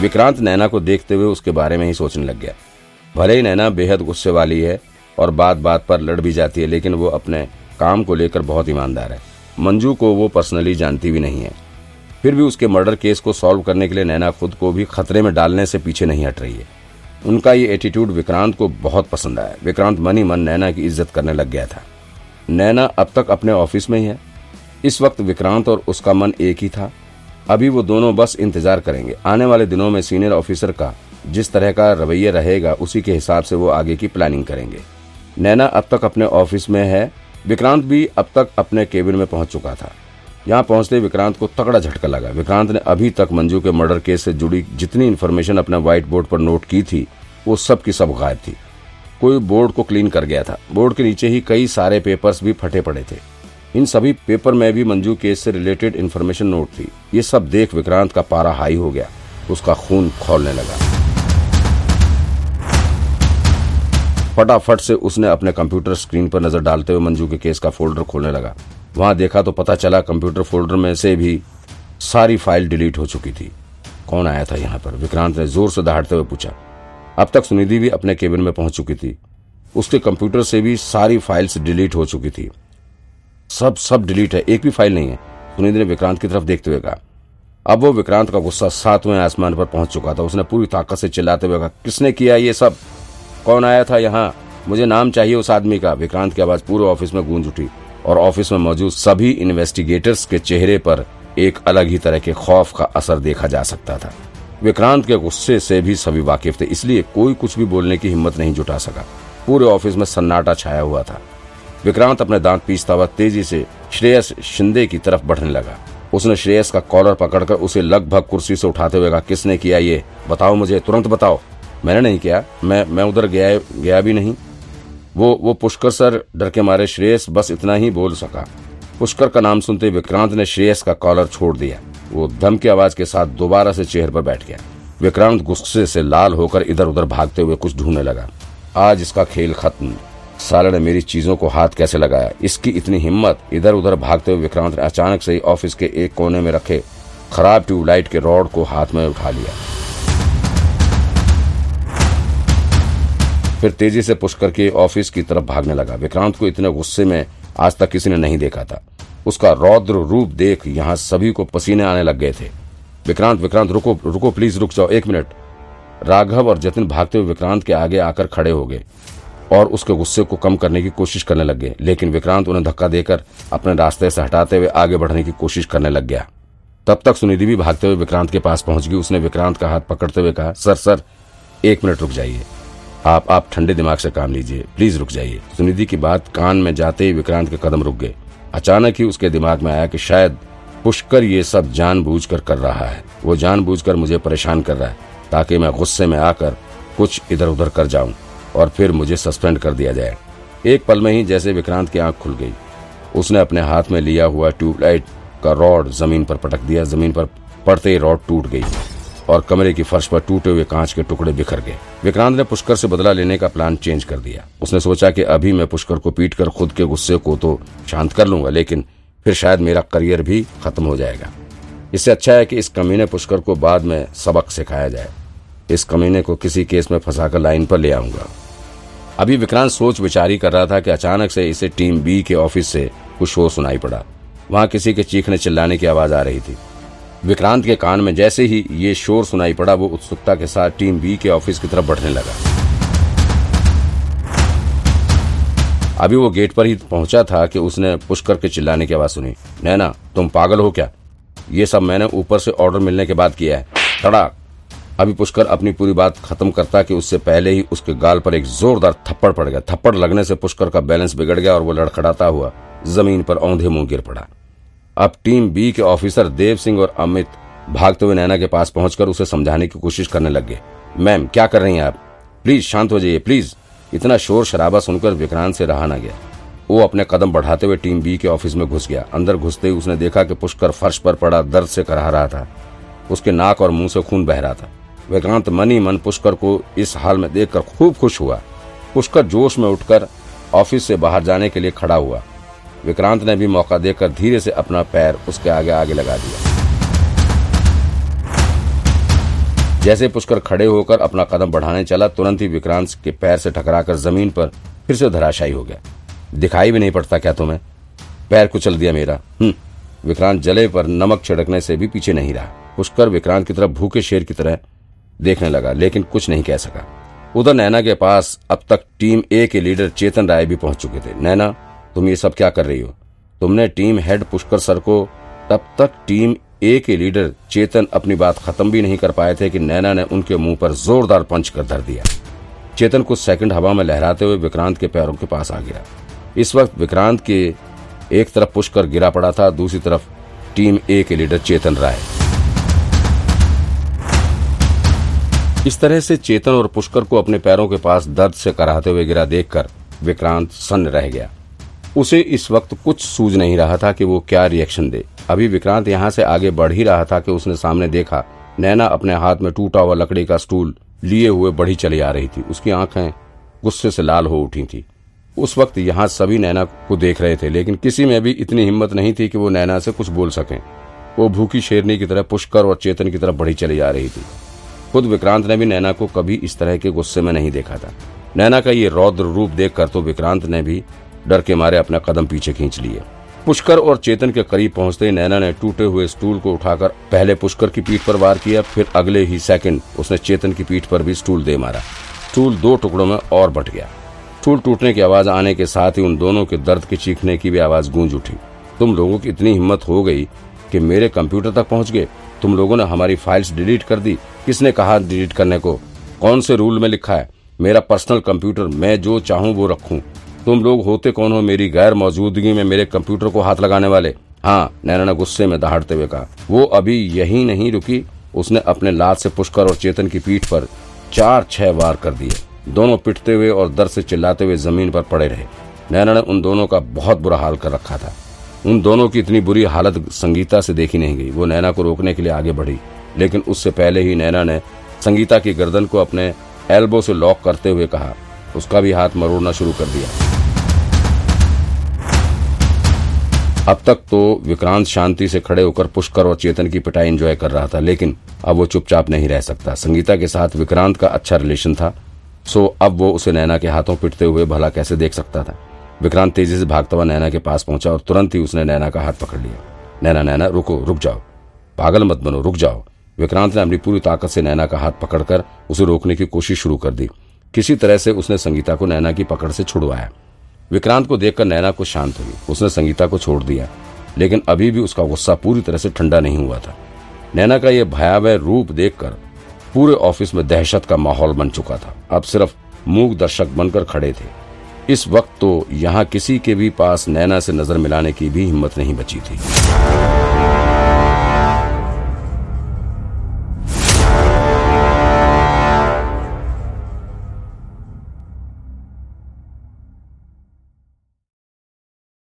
विक्रांत नैना को देखते हुए उसके बारे में ही सोचने लग गया। भले ही नैना बेहद गुस्से वाली है और बात बात पर लड़ भी जाती है, लेकिन वो अपने काम को लेकर बहुत ईमानदार है। मंजू को वो पर्सनली जानती भी नहीं है। फिर भी उसके मर्डर केस को सॉल्व करने के लिए नैना खुद को भी खतरे में डालने से पीछे नहीं हट रही है। उनका ये एटीट्यूड विक्रांत को बहुत पसंद आया। विक्रांत मनी मन नैना की इज़्ज़त करने लग गया था। नैना अब तक अपने ऑफ़िस में ही है। इस वक्त विक्रांत और उसका मन एक ही था। अभी वो दोनों बस इंतज़ार करेंगे। आने वाले दिनों में सीनियर ऑफिसर का जिस तरह का रवैया रहेगा, उसी के हिसाब से वो आगे की प्लानिंग करेंगे। नैना अब तक अपने ऑफ़िस में है। विक्रांत भी अब तक अपने केबिन में पहुँच चुका था। यहाँ पहुँचते विक्रांत को तगड़ा झटका लगा। विक्रांत ने अभी तक मंजू के मर्डर केस से जुड़ी जितनी इन्फॉर्मेशन अपने व्हाइट बोर्ड पर नोट की थी, वो सब की सब गायब थी। कोई बोर्ड को क्लीन कर गया था। बोर्ड के नीचे ही कई सारे पेपर्स भी फटे पड़े थे। इन सभी पेपर में भी मंजू केस से रिलेटेड इन्फॉर्मेशन नोट थी। ये सब देख विक्रांत का पारा हाई हो गया। उसका खून खोलने लगा। फटाफट से उसने अपने कंप्यूटर स्क्रीन पर नज़र डालते हुए मंजू के केस का फोल्डर खोलने लगा। वहाँ देखा तो पता चला कंप्यूटर फोल्डर में से भी सारी फ़ाइल डिलीट हो चुकी थी। कौन आया था यहाँ पर? विक्रांत ने ज़ोर से दहाड़ते हुए पूछा। अब तक सुनिधि भी अपने केबिन में पहुँच चुकी थी। उसके कंप्यूटर से भी सारी फाइल्स डिलीट हो चुकी थी। सब सब डिलीट है। एक भी फ़ाइल नहीं है। सुनिधि ने विक्रांत की तरफ़ देखते हुए कहा, अब वो विक्रांत का गुस्सा सातवें आसमान पर पहुँच चुका था। उसने पूरी ताकत से चिल्लाते हुए कहा, किसने किया ये सब? कौन आया था यहाँ? मुझे नाम चाहिए उस आदमी का। विक्रांत की आवाज़ पूरे ऑफ़िस में गूंज उठी और ऑफ़िस में मौजूद सभी इन्वेस्टिगेटर्स के चेहरे पर एक अलग ही तरह के खौफ का असर देखा जा सकता था। विक्रांत के गुस्से से भी सभी वाकिफ थे, इसलिए कोई कुछ भी बोलने की हिम्मत नहीं जुटा सका। पूरे ऑफ़िस में सन्नाटा छाया हुआ था। विक्रांत अपने दांत पीसता हुआ तेज़ी से श्रेयस शिंदे की तरफ़ बढ़ने लगा। उसने श्रेयस का कॉलर पकड़कर उसे लगभग कुर्सी से उठाते हुए कहा, किसने किया ये? बताओ मुझे, तुरंत बताओ। मैंने नहीं किया। मैं मैं उधर गया गया भी नहीं। वो वो पुष्कर सर डर के मारे श्रेयस बस इतना ही बोल सका। पुष्कर का नाम सुनते विक्रांत ने श्रेयस का कॉलर छोड़ दिया। वो धम की आवाज़ के साथ दोबारा से चेहर पर बैठ गया। विक्रांत गुस्से से लाल होकर इधर उधर भागते हुए कुछ ढूँढने लगा। आज इसका खेल खत्म। साले ने मेरी चीज़ों को हाथ कैसे लगाया? इसकी इतनी हिम्मत इधर उधर भागते हुए विक्रांत ने अचानक से ऑफ़िस के एक कोने में रखे खराब ट्यूबलाइट के रॉड को हाथ में उठा लिया। फिर तेज़ी से पुष्कर के ऑफ़िस की तरफ़ भागने लगा। विक्रांत को इतने गुस्से में आज तक किसी ने नहीं देखा था। उसका रौद्र रूप देख यहाँ सभी को पसीने आने लग गए थे। विक्रांत विक्रांत, रुको रुको, प्लीज़ रुक जाओ, एक मिनट। राघव और जतिन भागते हुए विक्रांत के आगे आकर खड़े हो गए। और उसके गुस्से को कम करने की कोशिश करने लग गए। लेकिन विक्रांत उन्हें धक्का देकर अपने रास्ते से हटाते हुए आगे बढ़ने की कोशिश करने लग गया। तब तक सुनिधि भी भागते हुए विक्रांत के पास पहुँच गई। उसने विक्रांत का हाथ पकड़ते हुए कहा, सर सर, एक मिनट रुक जाइए। आप आप ठंडे दिमाग से काम लीजिए। प्लीज़ रुक जाइए। सुनिधि की बात कान में जाते ही विक्रांत के कदम रुक गए। अचानक ही उसके दिमाग में आया कि शायद पुष्कर ये सब जानबूझकर कर रहा है। वो जानबूझकर मुझे परेशान कर रहा है, ताकि मैं गुस्से में आकर कुछ इधर उधर कर जाऊँ। और फिर मुझे सस्पेंड कर दिया जाए। एक पल में ही जैसे विक्रांत की आँख खुल गई। उसने अपने हाथ में लिया हुआ ट्यूबलाइट का रॉड ज़मीन पर पटक दिया। ज़मीन पर पड़ते ही रॉड टूट गई और कमरे की फर्श पर टूटे हुए कांच के टुकड़े बिखर गए। विक्रांत ने पुष्कर से बदला लेने का प्लान चेंज कर दिया। उसने सोचा कि अभी मैं पुष्कर को पीट कर खुद के गुस्से को तो शांत कर लूँगा, लेकिन फिर शायद मेरा करियर भी खत्म हो जाएगा। इससे अच्छा है कि इस कमीने पुष्कर को बाद में सबक सिखाया जाए। इस कमीने को किसी केस में फंसाकर लाइन पर ले आऊँगा। अभी विक्रांत सोच विचारी कर रहा था कि अचानक से इसे टीम बी के ऑफ़िस से कुछ शोर सुनाई पड़ा। वहाँ किसी के चीखने चिल्लाने की आवाज़ आ रही थी। विक्रांत के कान में जैसे ही ये शोर सुनाई पड़ा, वो उत्सुकता के साथ टीम बी के ऑफ़िस की तरफ़ बढ़ने लगा। अभी वो गेट पर ही पहुँचा था कि उसने पुष्कर के चिल्लाने की आवाज़ सुनी। नैना, तुम पागल हो क्या? ये सब मैंने ऊपर से ऑर्डर मिलने के बाद किया है। तड़ाक। अभी पुष्कर अपनी पूरी बात खत्म करता कि उससे पहले ही उसके गाल पर एक जोरदार थप्पड़ पड़ गया। थप्पड़ लगने से पुष्कर का बैलेंस बिगड़ गया और वो लड़खड़ाता हुआ ज़मीन पर औंधे मुँह गिर पड़ा। अब टीम बी के ऑफिसर देव सिंह और अमित भागते हुए नैना के पास पहुंचकर उसे समझाने की कोशिश करने लग गए। मैम, क्या कर रही हैं आप? प्लीज़, शांत हो जाइए, प्लीज़। इतना शोर शराबा सुनकर विक्रांत से रहा न गया। वो अपने कदम बढ़ाते हुए टीम बी के ऑफ़िस में घुस गया। अंदर घुसते ही उसने देखा कि पुष्कर फर्श पर पड़ा दर्द से कराह रहा था। उसके नाक और मुँह से खून बह रहा था। विक्रांत मनी मन पुष्कर को इस हाल में देखकर खूब खुश हुआ। पुष्कर जोश में उठकर ऑफ़िस से बाहर जाने के लिए खड़ा हुआ। विक्रांत ने भी मौका देकर धीरे से अपना पैर उसके आगे आगे लगा दिया। जैसे पुष्कर खड़े होकर अपना कदम बढ़ाने चला, तुरंत ही विक्रांत के पैर से टकराकर ज़मीन पर फिर से धराशायी हो गया। दिखाई भी नहीं पड़ता क्या तुम्हें? पैर कुचल दिया मेरा। हम्म। विक्रांत जले पर नमक छिड़कने से भी पीछे नहीं रहा। पुष्कर विक्रांत की तरफ़ भूखे शेर की तरह देखने लगा, लेकिन कुछ नहीं कह सका। उधर नैना के पास अब तक टीम ए के लीडर चेतन राय भी पहुँच चुके थे। नैना, तुम ये सब क्या कर रही हो? तुमने टीम हेड पुष्कर सर को तब तक टीम ए के लीडर चेतन अपनी बात खत्म भी नहीं कर पाए थे कि नैना ने उनके मुँह पर जोरदार पंच कर धर दिया। चेतन कुछ सेकंड हवा में लहराते हुए विक्रांत के पैरों के पास आ गया। इस वक्त विक्रांत के एक तरफ़ पुष्कर गिरा पड़ा था, दूसरी तरफ़ टीम ए के लीडर चेतन राय। इस तरह से चेतन और पुष्कर को अपने पैरों के पास दर्द से कराहते हुए गिरा देखकर विक्रांत सन्न रह गया। उसे इस वक्त कुछ सूझ नहीं रहा था कि वो क्या रिएक्शन दे। अभी विक्रांत यहाँ से आगे बढ़ ही रहा था कि उसने सामने देखा, नैना अपने हाथ में टूटा हुआ लकड़ी का स्टूल लिए हुए बढ़ी चली आ रही थी। उसकी आँखें गुस्से से लाल हो उठी थी। उस वक्त यहाँ सभी नैना को देख रहे थे, लेकिन किसी में भी इतनी हिम्मत नहीं थी कि वो नैना से कुछ बोल सकें। वो भूखी शेरनी की तरह पुष्कर और चेतन की तरफ़ बढ़ी चली आ रही थी। खुद विक्रांत ने भी नैना को कभी इस तरह के गुस्से में नहीं देखा था। नैना का ये रौद्र रूप देखकर तो विक्रांत ने भी डर के मारे अपना कदम पीछे खींच लिए। पुष्कर और चेतन के करीब पहुँचते ही नैना ने टूटे हुए स्टूल को उठाकर पहले पुष्कर की पीठ पर वार किया, फिर अगले ही सेकंड उसने चेतन की पीठ पर भी स्टूल दे मारा। स्टूल दो टुकड़ों में और बट गया। स्टूल टूटने की आवाज़ आने के साथ ही उन दोनों के दर्द के चीखने की भी आवाज़ गूंज उठी। तुम लोगों की इतनी हिम्मत हो गई कि मेरे कंप्यूटर तक पहुँच गए। तुम लोगों ने हमारी फाइल्स डिलीट कर दी। किसने कहा डिलीट करने को? कौन से रूल में लिखा है? मेरा पर्सनल कंप्यूटर, मैं जो चाहूँ वो रखूँ। तुम लोग होते कौन हो मेरी गैर मौजूदगी में मेरे कंप्यूटर को हाथ लगाने वाले? हाँ नैना ने गुस्से में दहाड़ते हुए कहा। वो अभी यही नहीं रुकी। उसने अपने लात से पुष्कर और चेतन की पीठ पर चार छह वार कर दिए। दोनों पिटते हुए और दर से चिल्लाते हुए ज़मीन पर पड़े रहे। नैना ने उन दोनों का बहुत बुरा हाल कर रखा था। उन दोनों की इतनी बुरी हालत संगीता से देखी नहीं गई। वो नैना को रोकने के लिए आगे बढ़ी, लेकिन उससे पहले ही नैना ने संगीता की गर्दन को अपने एल्बो से लॉक करते हुए कहा। उसका भी हाथ मरोड़ना शुरू कर दिया। अब तक तो विक्रांत शांति से खड़े होकर पुष्कर और चेतन की पिटाई एंजॉय कर रहा था, लेकिन अब वो चुपचाप नहीं रह सकता। संगीता के साथ विक्रांत का अच्छा रिलेशन था, सो अब वो उसे नैना के हाथों पिटते हुए भला कैसे देख सकता था। विक्रांत तेज़ी से भागता हुआ नैना के पास पहुँचा और तुरंत ही उसने नैना का हाथ पकड़ लिया। नैना नैना, रुको, रुक जाओ। पागल मत बनो, रुक जाओ। विक्रांत ने अपनी पूरी ताकत से नैना का हाथ पकड़कर उसे रोकने की कोशिश शुरू कर दी। किसी तरह से उसने संगीता को नैना की पकड़ से छुड़वाया। विक्रांत को देखकर नैना को शांत हुई। उसने संगीता को छोड़ दिया, लेकिन अभी भी उसका गुस्सा पूरी तरह से ठंडा नहीं हुआ था। नैना का यह भयावह रूप देखकर पूरे ऑफ़िस में दहशत का माहौल बन चुका था। अब सिर्फ़ मूक दर्शक बनकर खड़े थे। इस वक्त तो यहाँ किसी के भी पास नैना से नज़र मिलाने की भी हिम्मत नहीं बची थी।